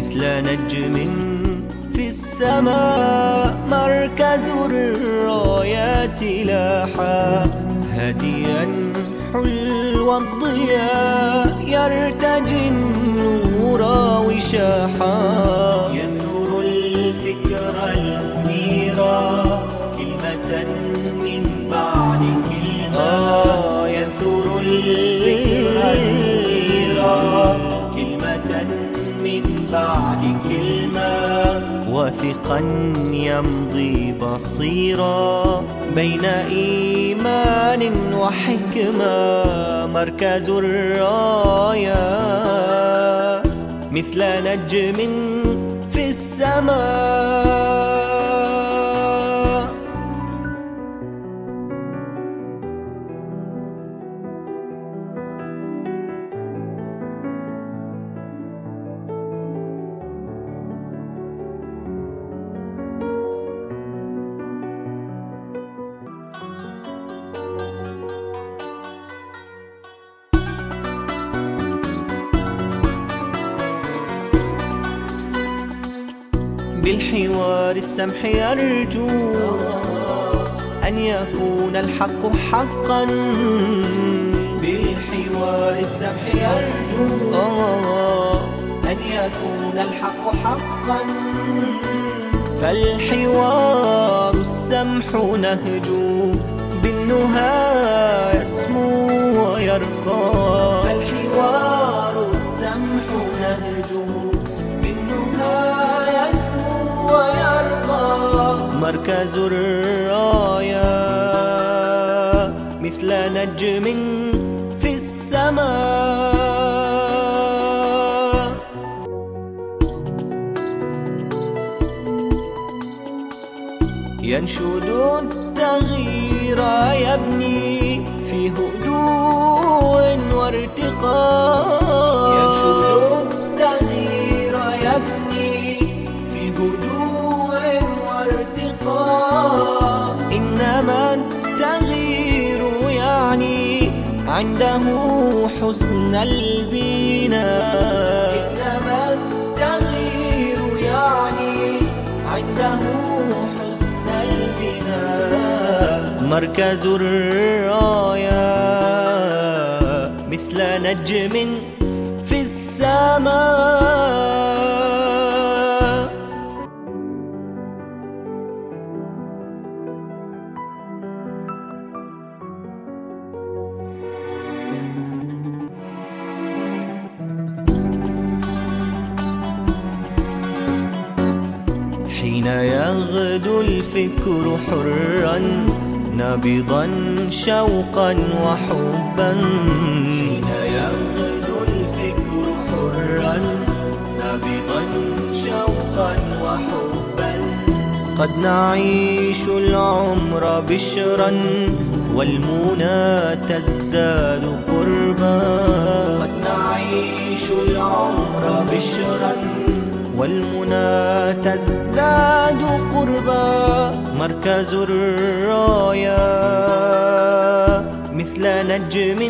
مثل نجم في السماء مركز الرايات لاحا. هاديا حلو الضياء يرتجي النور وشاحا. ينثر الفكر المنيرا كلمة من بعد كلمة. آه ينثر الفكر من بعد كلمة واثقا يمضي بصيرا بين إيمان وحكمة مركز الراية. مثل نجم في السماء بالحوار السمح يرجو أن يكون الحق حقا. بالحوار السمح يرجو أن يكون الحق حقا. فالحوار السمح نهجو بالنهى يسمو ويرقى. مركز الراية مثل نجم في السماء. ينشد التغيير يبني في هدوء وارتقاء. ينشد عنده حسن البناء. إنما التغيير يعني عنده حسن البناء. مركز الراية مثل نجم في السماء. حين يغدو الفكر حرا نابضا شوقا وحبا. حين يغدو الفكر حرا نابضا شوقا وحبا. قد نعيش العمر بشرا والمنى تزداد قربا. قد نعيش العمر بشرا والمنى تزداد قربا مركز الراية مثل نجم